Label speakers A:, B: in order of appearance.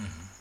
A: Mm-hmm.